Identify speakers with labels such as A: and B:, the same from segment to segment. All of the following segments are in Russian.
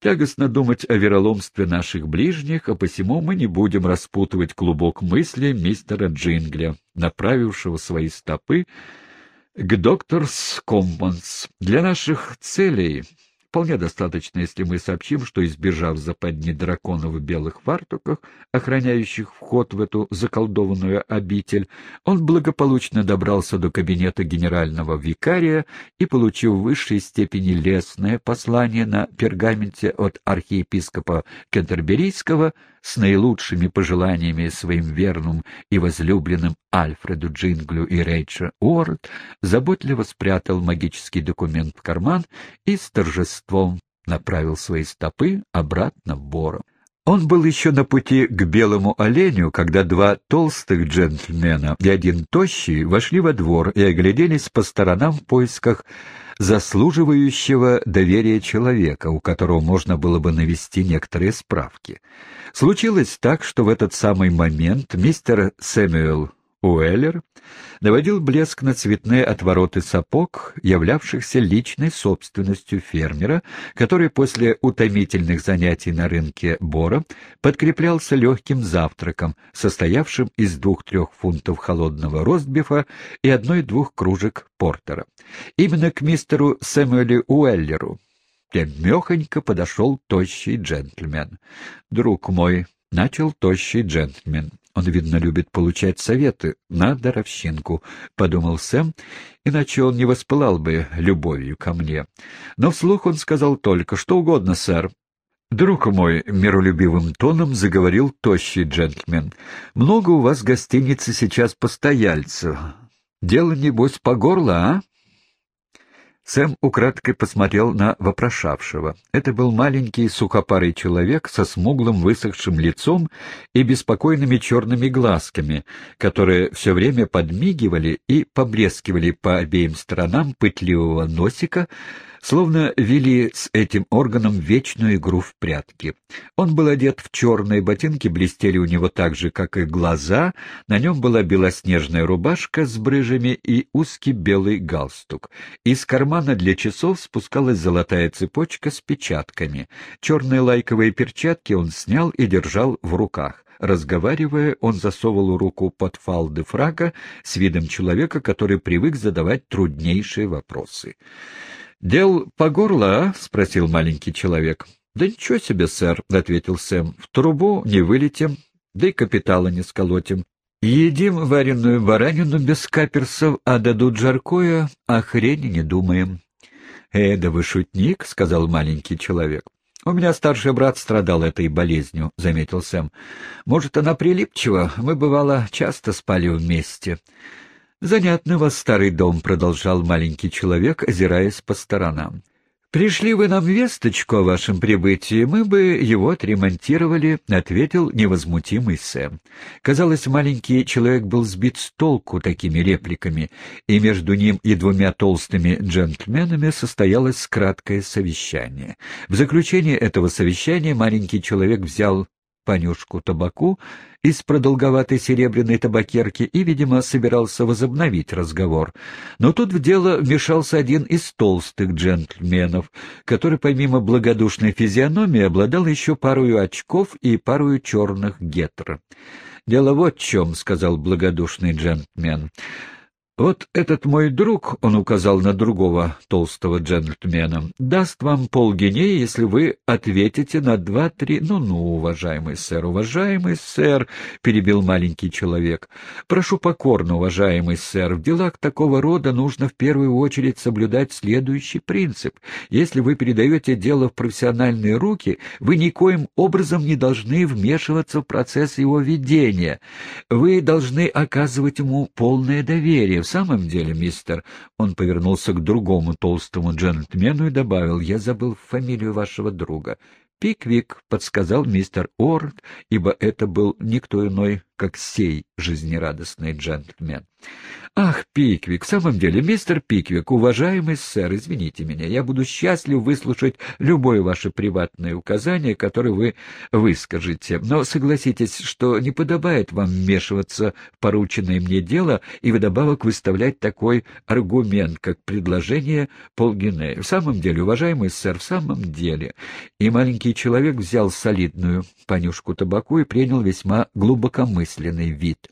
A: Тягостно думать о вероломстве наших ближних, а посему мы не будем распутывать клубок мысли мистера Джингля, направившего свои стопы к докторс Коммонс. Для наших целей Вполне достаточно, если мы сообщим, что, избежав западни дракона в белых фартуках, охраняющих вход в эту заколдованную обитель, он благополучно добрался до кабинета генерального викария и, получив в высшей степени лестное послание на пергаменте от архиепископа Кентерберийского, с наилучшими пожеланиями своим верным и возлюбленным Альфреду Джинглю и Рейча Уорд, заботливо спрятал магический документ в карман и с торжеством направил свои стопы обратно в Бором. Он был еще на пути к белому оленю, когда два толстых джентльмена и один тощий вошли во двор и огляделись по сторонам в поисках заслуживающего доверия человека, у которого можно было бы навести некоторые справки. Случилось так, что в этот самый момент мистер Сэмюэл Уэллер наводил блеск на цветные отвороты сапог, являвшихся личной собственностью фермера, который после утомительных занятий на рынке Бора подкреплялся легким завтраком, состоявшим из двух-трех фунтов холодного ростбифа и одной-двух кружек портера. Именно к мистеру Сэмюэлю Уэллеру Мехонько подошел тощий джентльмен. «Друг мой», — начал тощий джентльмен, он, видно, любит получать советы на даровщинку, — подумал Сэм, иначе он не воспылал бы любовью ко мне. Но вслух он сказал только, что угодно, сэр. «Друг мой», — миролюбивым тоном заговорил тощий джентльмен, — «много у вас в гостинице сейчас постояльцев. Дело, небось, по горло, а?» Сэм украдкой посмотрел на вопрошавшего. Это был маленький сухопарый человек со смуглым высохшим лицом и беспокойными черными глазками, которые все время подмигивали и поблескивали по обеим сторонам пытливого носика, словно вели с этим органом вечную игру в прятки. Он был одет в черные ботинки, блестели у него так же, как и глаза, на нем была белоснежная рубашка с брыжами и узкий белый галстук. Из кармана для часов спускалась золотая цепочка с печатками. Черные лайковые перчатки он снял и держал в руках. Разговаривая, он засовывал руку под фалды фрага с видом человека, который привык задавать труднейшие вопросы. «Дел по горло, а?» — спросил маленький человек. «Да ничего себе, сэр», — ответил Сэм. «В трубу не вылетим, да и капитала не сколотим. Едим вареную баранину без каперсов, а дадут жаркое, а хрени не думаем». «Э, да вы шутник», — сказал маленький человек. «У меня старший брат страдал этой болезнью», — заметил Сэм. «Может, она прилипчива? Мы, бывало, часто спали вместе». «Занятный у вас старый дом», — продолжал маленький человек, озираясь по сторонам. «Пришли вы нам весточку о вашем прибытии, мы бы его отремонтировали», — ответил невозмутимый Сэм. Казалось, маленький человек был сбит с толку такими репликами, и между ним и двумя толстыми джентльменами состоялось краткое совещание. В заключение этого совещания маленький человек взял понюшку табаку из продолговатой серебряной табакерки и, видимо, собирался возобновить разговор. Но тут в дело вмешался один из толстых джентльменов, который, помимо благодушной физиономии, обладал еще парою очков и парою черных гетр. «Дело вот в чем», — сказал благодушный джентльмен. «Вот этот мой друг, — он указал на другого толстого джентльмена, — даст вам полгинеи, если вы ответите на два-три... Ну-ну, уважаемый сэр, уважаемый сэр, — перебил маленький человек, — прошу покорно, уважаемый сэр, в делах такого рода нужно в первую очередь соблюдать следующий принцип. Если вы передаете дело в профессиональные руки, вы никоим образом не должны вмешиваться в процесс его ведения. Вы должны оказывать ему полное доверие, самом деле, мистер...» Он повернулся к другому толстому джентльмену и добавил, «Я забыл фамилию вашего друга». «Пиквик», — подсказал мистер Орд, ибо это был никто иной, как сей жизнерадостный джентльмен. «Ах, Пиквик, в самом деле, мистер Пиквик, уважаемый сэр, извините меня, я буду счастлив выслушать любое ваше приватное указание, которое вы выскажете, но согласитесь, что не подобает вам вмешиваться в порученное мне дело и вдобавок выставлять такой аргумент, как предложение Полгинея. В самом деле, уважаемый сэр, в самом деле...» И маленький человек взял солидную понюшку табаку и принял весьма глубокомысленный вид.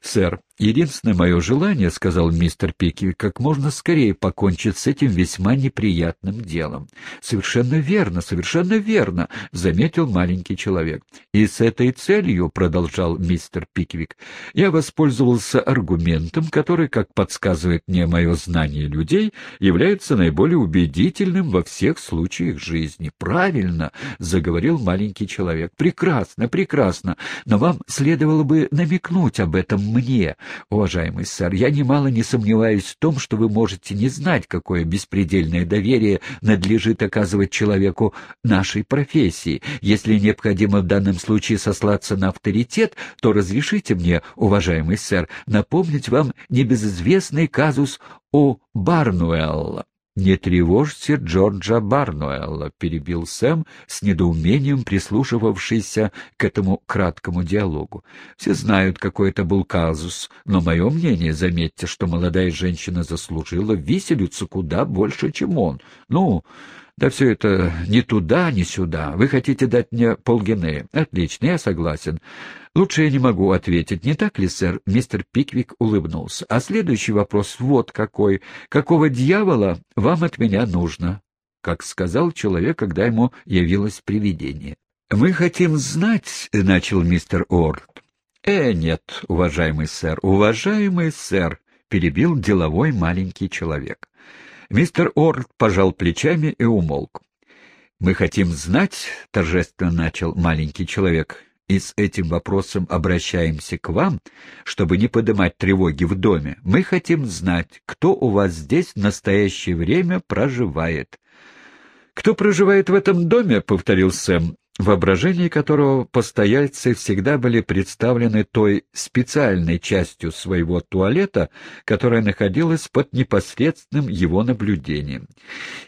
A: «Сэр, Единственное мое желание, — сказал мистер Пики, — как можно скорее покончить с этим весьма неприятным делом. — Совершенно верно, совершенно верно, — заметил маленький человек. — И с этой целью, — продолжал мистер Пиквик, — я воспользовался аргументом, который, как подсказывает мне мое знание людей, является наиболее убедительным во всех случаях жизни. — Правильно, — заговорил маленький человек. — Прекрасно, прекрасно, но вам следовало бы намекнуть об этом мне. Уважаемый сэр, я немало не сомневаюсь в том, что вы можете не знать, какое беспредельное доверие надлежит оказывать человеку нашей профессии. Если необходимо в данном случае сослаться на авторитет, то разрешите мне, уважаемый сэр, напомнить вам небезызвестный казус о Барнуэлла. «Не тревожьте Джорджа Барнуэлла», — перебил Сэм с недоумением, прислушивавшийся к этому краткому диалогу. «Все знают, какой это был казус, но мое мнение, заметьте, что молодая женщина заслужила виселицу куда больше, чем он. Ну, да все это ни туда, ни сюда. Вы хотите дать мне полгинея? Отлично, я согласен. Лучше я не могу ответить, не так ли, сэр? Мистер Пиквик улыбнулся. А следующий вопрос вот какой. Какого дьявола вам от меня нужно? Как сказал человек, когда ему явилось привидение. «Мы хотим знать», — начал мистер Орд. «Э, нет, уважаемый сэр, уважаемый сэр», — перебил деловой маленький человек. Мистер Орд пожал плечами и умолк. «Мы хотим знать», — торжественно начал маленький человек, «и с этим вопросом обращаемся к вам, чтобы не поднимать тревоги в доме. Мы хотим знать, кто у вас здесь в настоящее время проживает». «Кто проживает в этом доме?» — повторил Сэм воображении которого постояльцы всегда были представлены той специальной частью своего туалета, которая находилась под непосредственным его наблюдением.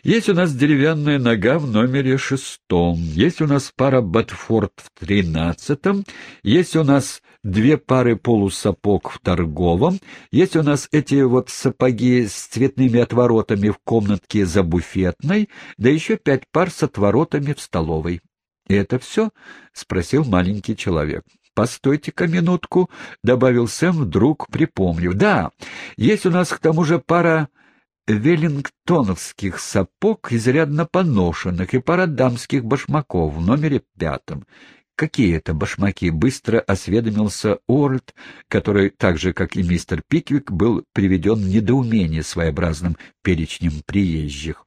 A: Есть у нас деревянная нога в номере шестом, есть у нас пара Батфорд в тринадцатом, есть у нас две пары полусапог в торговом, есть у нас эти вот сапоги с цветными отворотами в комнатке за буфетной, да еще пять пар с отворотами в столовой. — это все? — спросил маленький человек. — Постойте-ка минутку, — добавил Сэм, вдруг припомнив. — Да, есть у нас к тому же пара веллингтоновских сапог, изрядно поношенных, и пара дамских башмаков в номере пятом. Какие это башмаки? Быстро осведомился Уорлд, который, так же, как и мистер Пиквик, был приведен в недоумение своеобразным перечнем приезжих.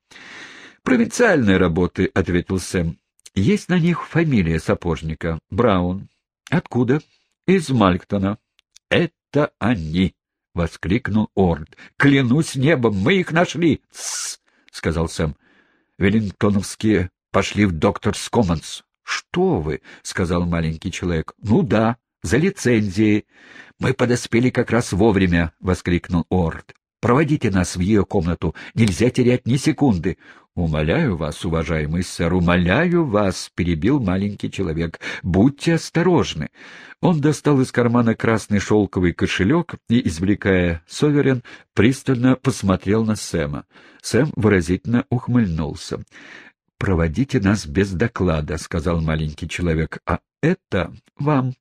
A: «Провинциальные работы», — ответил Сэм. Есть на них фамилия сапожника — Браун. Откуда? Из Малктона. Это они! — воскликнул Орд. — Клянусь небом, мы их нашли! — сказал Сэм. — Веллингтоновские пошли в Докторс Коммонс. — Что вы? — сказал маленький человек. — Ну да, за лицензией. — Мы подоспели как раз вовремя! — воскликнул Орд. Проводите нас в ее комнату. Нельзя терять ни секунды. — Умоляю вас, уважаемый сэр, умоляю вас, — перебил маленький человек. — Будьте осторожны. Он достал из кармана красный шелковый кошелек и, извлекая соверен, пристально посмотрел на Сэма. Сэм выразительно ухмыльнулся. — Проводите нас без доклада, — сказал маленький человек. — А это вам.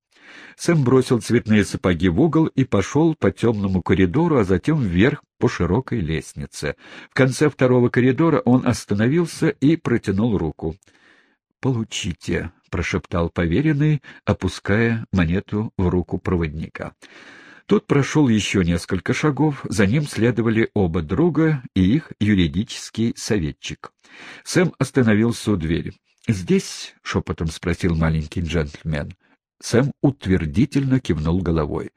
A: Сэм бросил цветные сапоги в угол и пошел по темному коридору, а затем вверх по широкой лестнице. В конце второго коридора он остановился и протянул руку. «Получите», — прошептал поверенный, опуская монету в руку проводника. Тот прошел еще несколько шагов, за ним следовали оба друга и их юридический советчик. Сэм остановился у двери. «Здесь?» — шепотом спросил маленький джентльмен. Сэм утвердительно кивнул головой.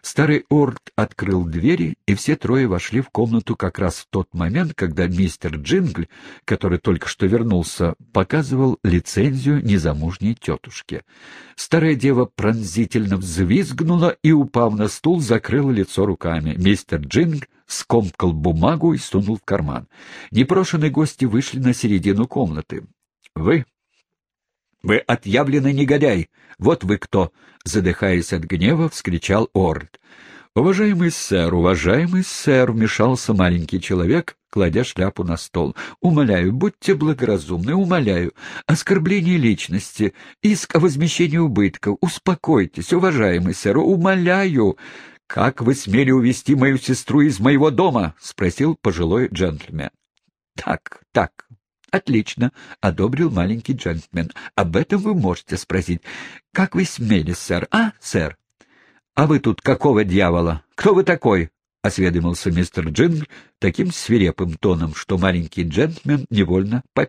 A: Старый Орд открыл двери, и все трое вошли в комнату как раз в тот момент, когда мистер Джингль, который только что вернулся, показывал лицензию незамужней тетушке. Старая дева пронзительно взвизгнула и, упав на стул, закрыла лицо руками. Мистер Джингль скомкал бумагу и сунул в карман. Непрошенные гости вышли на середину комнаты. — Вы «Вы отъявленный негодяй! Вот вы кто!» — задыхаясь от гнева, вскричал Орд. «Уважаемый сэр, уважаемый сэр!» — вмешался маленький человек, кладя шляпу на стол. «Умоляю, будьте благоразумны, умоляю. Оскорбление личности, иск о возмещении убытков. Успокойтесь, уважаемый сэр, умоляю!» «Как вы смели увести мою сестру из моего дома?» — спросил пожилой джентльмен. «Так, так, «Отлично», — одобрил маленький джентльмен. «Об этом вы можете спросить. Как вы смели, сэр? А, сэр?» «А вы тут какого дьявола? Кто вы такой?» — осведомился мистер Джингл таким свирепым тоном, что маленький джентльмен невольно попятился.